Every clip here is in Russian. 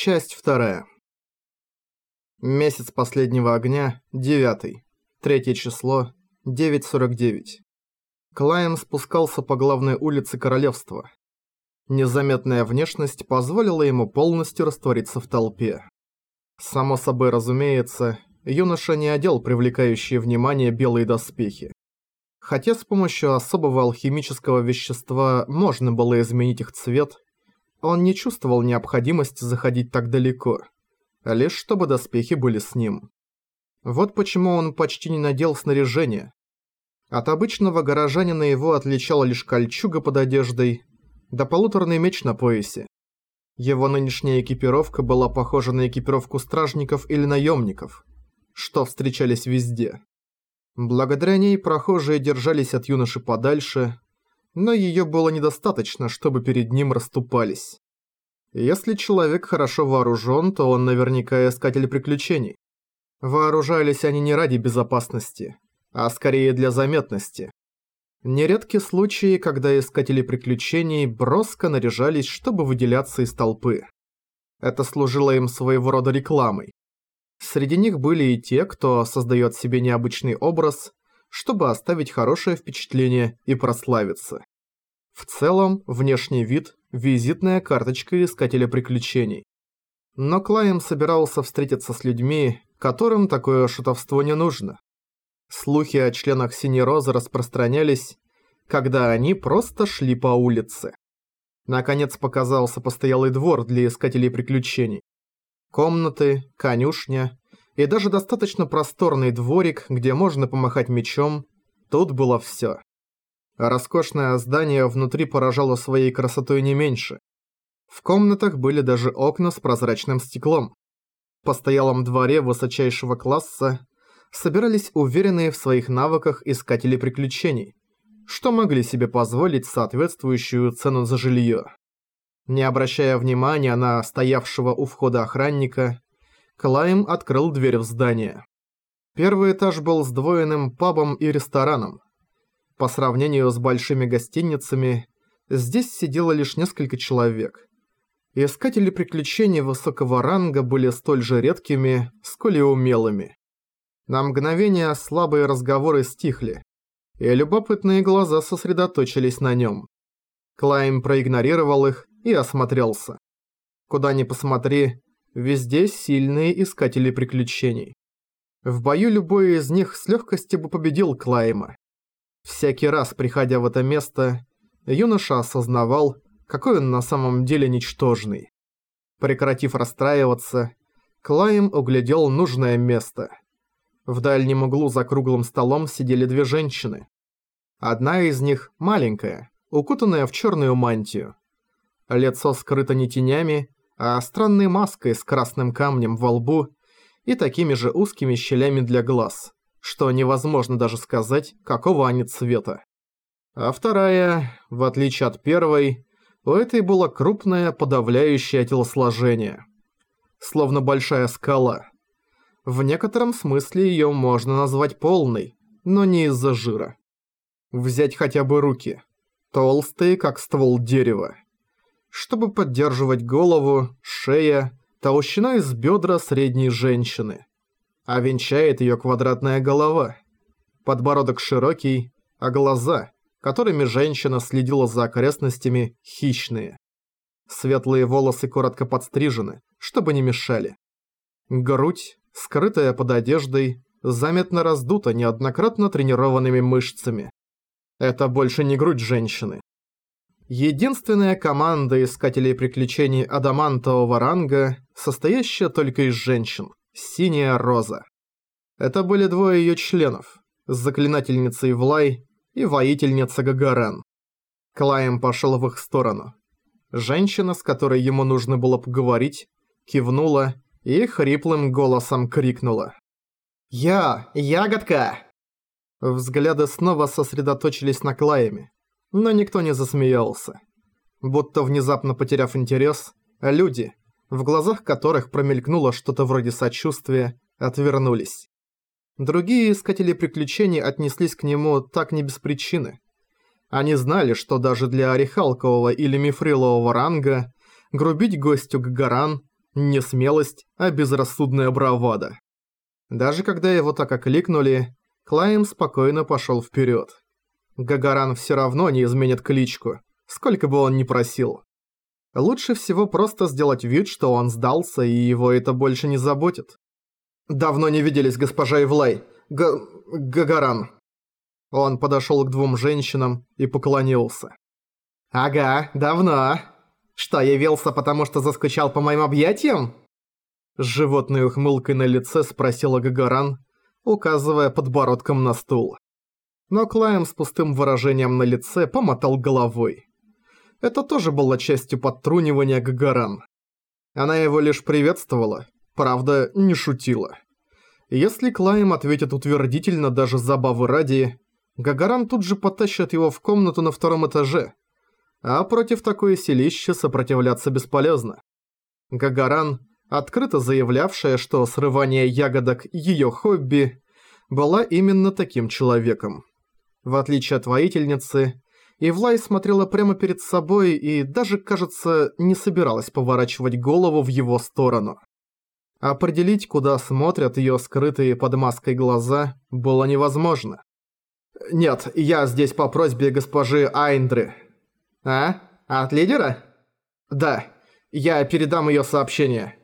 Часть вторая. Месяц последнего огня, девятый. Третье число, 9.49. Клайм спускался по главной улице королевства. Незаметная внешность позволила ему полностью раствориться в толпе. Само собой разумеется, юноша не одел привлекающие внимание белые доспехи. Хотя с помощью особого алхимического вещества можно было изменить их цвет, он не чувствовал необходимости заходить так далеко, лишь чтобы доспехи были с ним. Вот почему он почти не надел снаряжение. От обычного горожанина его отличала лишь кольчуга под одеждой, да полуторный меч на поясе. Его нынешняя экипировка была похожа на экипировку стражников или наемников, что встречались везде. Благодаря ней прохожие держались от юноши подальше, но ее было недостаточно, чтобы перед ним расступались. Если человек хорошо вооружен, то он наверняка искатель приключений. Вооружались они не ради безопасности, а скорее для заметности. Нередки случаи, когда искатели приключений броско наряжались, чтобы выделяться из толпы. Это служило им своего рода рекламой. Среди них были и те, кто создает себе необычный образ, чтобы оставить хорошее впечатление и прославиться. В целом, внешний вид – визитная карточка искателя приключений. Но Клайм собирался встретиться с людьми, которым такое шутовство не нужно. Слухи о членах Синей Розы распространялись, когда они просто шли по улице. Наконец показался постоялый двор для искателей приключений. Комнаты, конюшня и даже достаточно просторный дворик, где можно помахать мечом, тут было всё. роскошное здание внутри поражало своей красотой не меньше. В комнатах были даже окна с прозрачным стеклом. В постоялом дворе высочайшего класса собирались уверенные в своих навыках искатели приключений, что могли себе позволить соответствующую цену за жилье. Не обращая внимания на стоявшего у входа охранника, Клайм открыл дверь в здание. Первый этаж был сдвоенным пабом и рестораном. По сравнению с большими гостиницами, здесь сидело лишь несколько человек. Искатели приключений высокого ранга были столь же редкими, сколь и умелыми. На мгновение слабые разговоры стихли, и любопытные глаза сосредоточились на нем. Клайм проигнорировал их и осмотрелся. Куда ни посмотри, везде сильные искатели приключений. В бою любой из них с легкостью бы победил Клайма. Всякий раз, приходя в это место, юноша осознавал, какой он на самом деле ничтожный. Прекратив расстраиваться, Клайм углядел нужное место – в дальнем углу за круглым столом сидели две женщины. Одна из них маленькая, укутанная в черную мантию. Лицо скрыто не тенями, а странной маской с красным камнем во лбу и такими же узкими щелями для глаз, что невозможно даже сказать, какого они цвета. А вторая, в отличие от первой, у этой было крупное подавляющее телосложение. Словно большая скала – в некотором смысле ее можно назвать полной, но не из-за жира. Взять хотя бы руки. Толстые, как ствол дерева. Чтобы поддерживать голову, шея, толщина из бедра средней женщины. А венчает ее квадратная голова. Подбородок широкий, а глаза, которыми женщина следила за окрестностями, хищные. Светлые волосы коротко подстрижены, чтобы не мешали. Грудь, скрытая под одеждой, заметно раздута неоднократно тренированными мышцами. Это больше не грудь женщины. Единственная команда искателей приключений адамантового ранга, состоящая только из женщин – Синяя Роза. Это были двое ее членов – заклинательница Ивлай и воительница Гагарен. Клайм пошел в их сторону. Женщина, с которой ему нужно было поговорить, кивнула и хриплым голосом крикнула. «Я, ягодка!» Взгляды снова сосредоточились на Клайме, но никто не засмеялся. Будто внезапно потеряв интерес, люди, в глазах которых промелькнуло что-то вроде сочувствия, отвернулись. Другие искатели приключений отнеслись к нему так не без причины. Они знали, что даже для орехалкового или мифрилового ранга грубить гостю Гагаран Не смелость, а безрассудная бравада. Даже когда его так окликнули, Клайм спокойно пошел вперед. Гагаран все равно не изменит кличку, сколько бы он ни просил. Лучше всего просто сделать вид, что он сдался, и его это больше не заботит. «Давно не виделись, госпожа Ивлай. Га... Гагаран». Он подошел к двум женщинам и поклонился. «Ага, давно. Что, явился, потому что заскучал по моим объятиям?» С животной ухмылкой на лице спросила Гагаран, указывая подбородком на стул. Но Клайм с пустым выражением на лице помотал головой. Это тоже было частью подтрунивания Гагаран. Она его лишь приветствовала, правда, не шутила. Если Клайм ответит утвердительно даже забавы ради, Гагаран тут же потащит его в комнату на втором этаже. А против такой селища сопротивляться бесполезно. Гагаран, открыто заявлявшая, что срывание ягодок – ее хобби, была именно таким человеком. В отличие от воительницы, Ивлай смотрела прямо перед собой и даже, кажется, не собиралась поворачивать голову в его сторону. Определить, куда смотрят ее скрытые под маской глаза, было невозможно. «Нет, я здесь по просьбе госпожи Айндры». «А? От лидера?» «Да, я передам ее сообщение.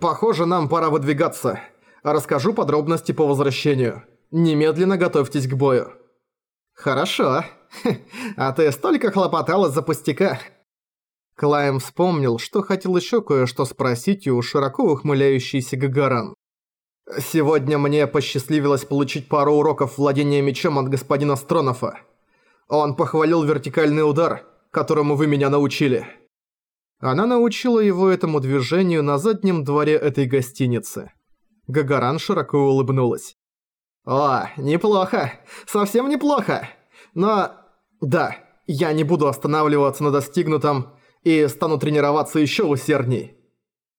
Похоже, нам пора выдвигаться. Расскажу подробности по возвращению. Немедленно готовьтесь к бою». «Хорошо. А ты столько хлопотала за пустяка». Клайм вспомнил, что хотел еще кое-что спросить у широко ухмыляющийся Гагаран. «Сегодня мне посчастливилось получить пару уроков владения мечом от господина Стронофа. Он похвалил вертикальный удар, которому вы меня научили». Она научила его этому движению на заднем дворе этой гостиницы. Гагаран широко улыбнулась. «О, неплохо. Совсем неплохо. Но... Да, я не буду останавливаться на достигнутом и стану тренироваться еще усердней.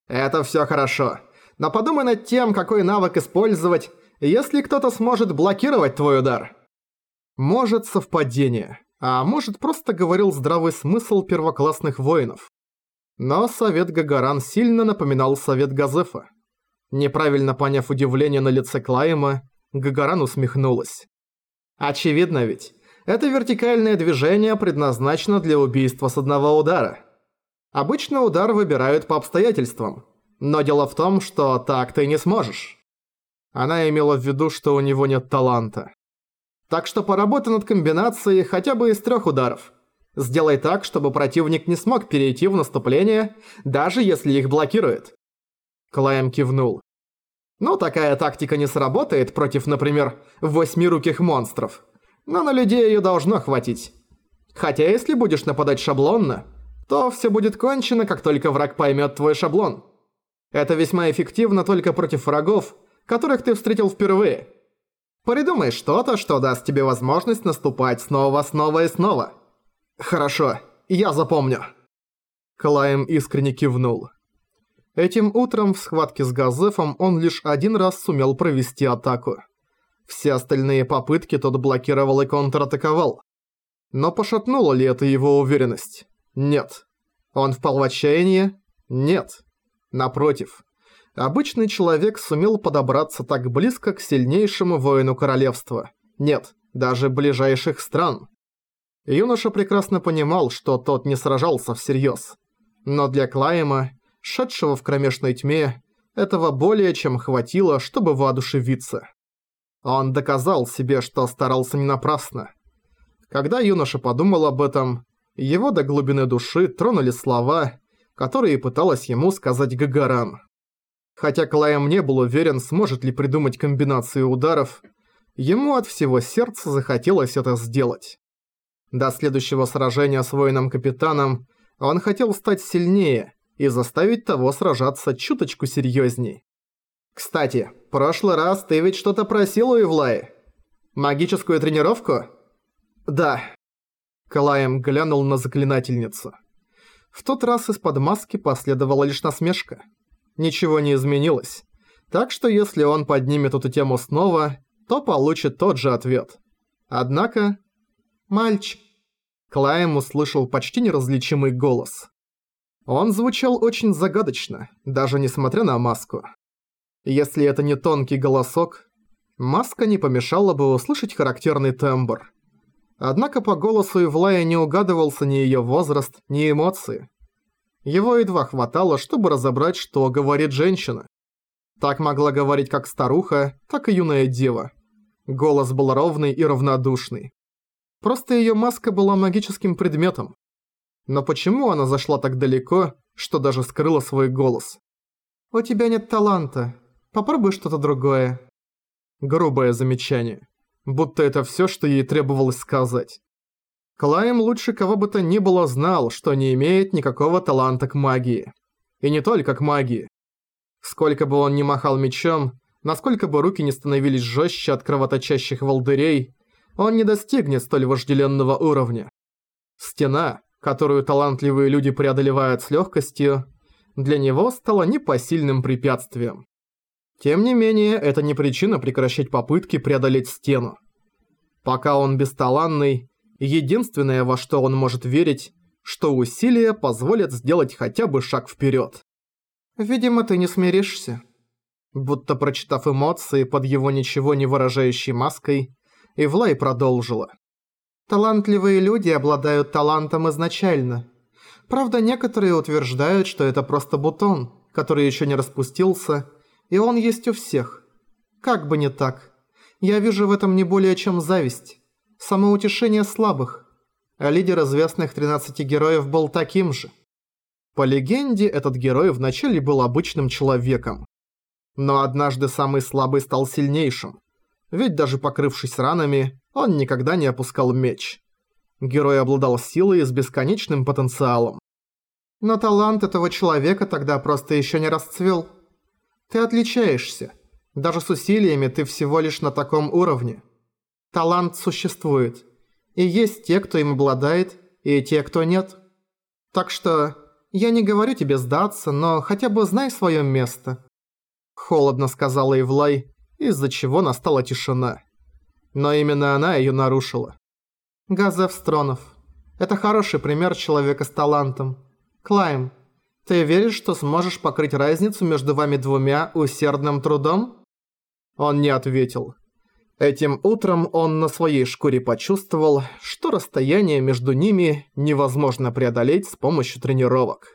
Это все хорошо. Но подумай над тем, какой навык использовать, если кто-то сможет блокировать твой удар. Может совпадение, а может просто говорил здравый смысл первоклассных воинов. Но совет Гагаран сильно напоминал совет Газефа. Неправильно поняв удивление на лице Клайма, Гагаран усмехнулась. «Очевидно ведь, это вертикальное движение предназначено для убийства с одного удара. Обычно удар выбирают по обстоятельствам, но дело в том, что так ты не сможешь». Она имела в виду, что у него нет таланта. Так что поработай над комбинацией хотя бы из трех ударов. Сделай так, чтобы противник не смог перейти в наступление, даже если их блокирует. Клайм кивнул. Ну, такая тактика не сработает против, например, восьмируких монстров. Но на людей её должно хватить. Хотя если будешь нападать шаблонно, то всё будет кончено, как только враг поймёт твой шаблон. Это весьма эффективно только против врагов, которых ты встретил впервые. Придумай что-то, что даст тебе возможность наступать снова, снова и снова. Хорошо, я запомню. Клайм искренне кивнул. Этим утром в схватке с Газефом он лишь один раз сумел провести атаку. Все остальные попытки тот блокировал и контратаковал. Но пошатнула ли это его уверенность? Нет. Он впал в отчаяние? Нет. Напротив. Обычный человек сумел подобраться так близко к сильнейшему воину королевства. Нет, даже ближайших стран. Юноша прекрасно понимал, что тот не сражался всерьез. Но для Клайма шедшего в кромешной тьме, этого более чем хватило, чтобы воодушевиться. Он доказал себе, что старался не напрасно. Когда юноша подумал об этом, его до глубины души тронули слова, которые пыталась ему сказать Гагаран. Хотя Клайм не был уверен, сможет ли придумать комбинацию ударов, ему от всего сердца захотелось это сделать. До следующего сражения с воином-капитаном он хотел стать сильнее и заставить того сражаться чуточку серьезней. «Кстати, прошлый раз ты ведь что-то просил у Ивлаи? Магическую тренировку?» «Да». Калаем глянул на заклинательницу. В тот раз из-под маски последовала лишь насмешка. Ничего не изменилось. Так что если он поднимет эту тему снова, то получит тот же ответ. Однако... «Мальчик...» Клайм услышал почти неразличимый голос. Он звучал очень загадочно, даже несмотря на маску. Если это не тонкий голосок, маска не помешала бы услышать характерный тембр. Однако по голосу Ивлая не угадывался ни её возраст, ни эмоции. Его едва хватало, чтобы разобрать, что говорит женщина. Так могла говорить как старуха, так и юная дева. Голос был ровный и равнодушный. Просто её маска была магическим предметом. Но почему она зашла так далеко, что даже скрыла свой голос? «У тебя нет таланта. Попробуй что-то другое». Грубое замечание. Будто это всё, что ей требовалось сказать. Клайм лучше кого бы то ни было знал, что не имеет никакого таланта к магии. И не только к магии. Сколько бы он ни махал мечом, насколько бы руки не становились жестче от кровоточащих волдырей, он не достигнет столь вожделенного уровня. Стена, которую талантливые люди преодолевают с легкостью, для него стала непосильным препятствием. Тем не менее, это не причина прекращать попытки преодолеть стену. Пока он бесталанный, единственное, во что он может верить, что усилия позволят сделать хотя бы шаг вперед. «Видимо, ты не смиришься». Будто прочитав эмоции под его ничего не выражающей маской, Ивлай продолжила. Талантливые люди обладают талантом изначально. Правда, некоторые утверждают, что это просто бутон, который еще не распустился, и он есть у всех. Как бы не так. Я вижу в этом не более чем зависть. Самоутешение слабых. А лидер известных 13 героев был таким же. По легенде, этот герой вначале был обычным человеком. Но однажды самый слабый стал сильнейшим. Ведь даже покрывшись ранами, он никогда не опускал меч. Герой обладал силой с бесконечным потенциалом. Но талант этого человека тогда просто еще не расцвел. Ты отличаешься. Даже с усилиями ты всего лишь на таком уровне. Талант существует. И есть те, кто им обладает, и те, кто нет. Так что я не говорю тебе сдаться, но хотя бы знай свое место. Холодно сказала Ивлай, из-за чего настала тишина но именно она ее нарушила. Газев Стронов. Это хороший пример человека с талантом. Клайм, ты веришь, что сможешь покрыть разницу между вами двумя усердным трудом? Он не ответил. Этим утром он на своей шкуре почувствовал, что расстояние между ними невозможно преодолеть с помощью тренировок.